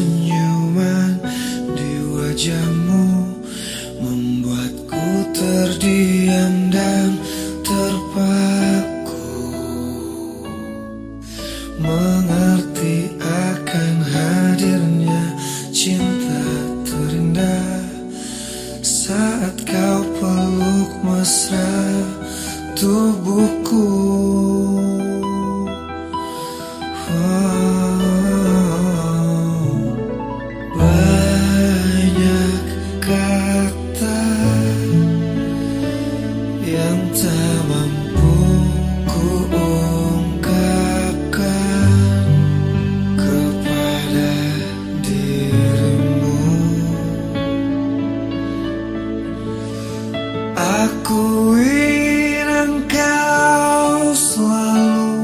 senyuman di wajahmu Membuatku terdiam dan terpaku. Mengerti akan hadirnya cinta terindah Saat kau peluk mesra tubuhku. Kata yang tak mampu ku ungkapkan kepada dirimu. Aku ingin engkau selalu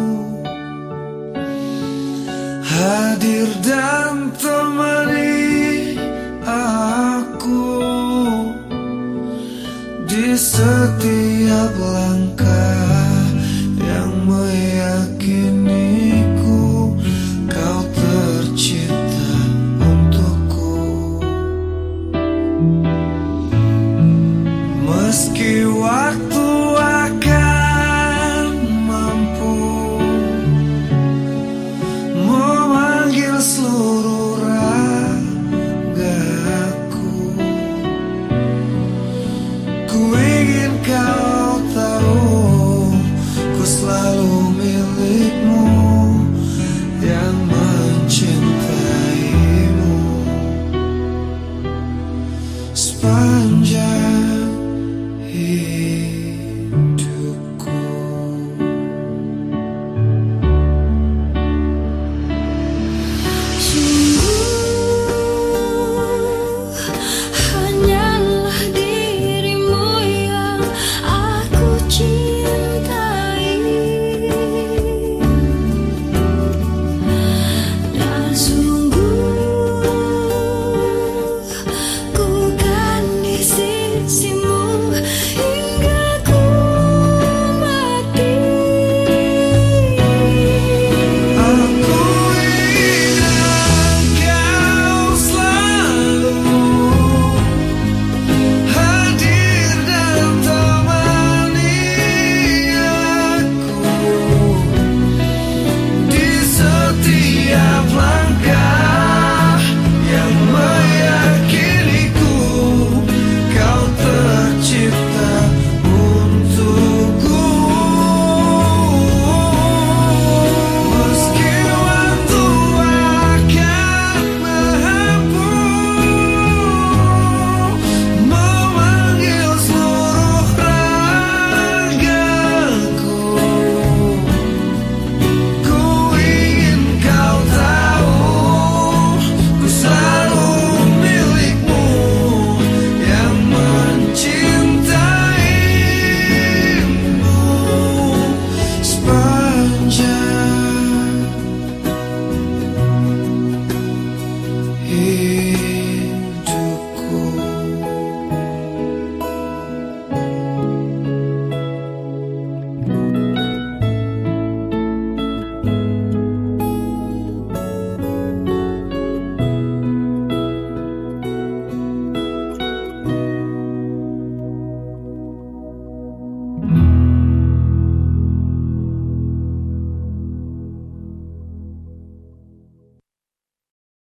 hadir dan temani aku di setiap langkah yang meyakiniku selalu milikmu yang mencintaimu sepanjang hidup.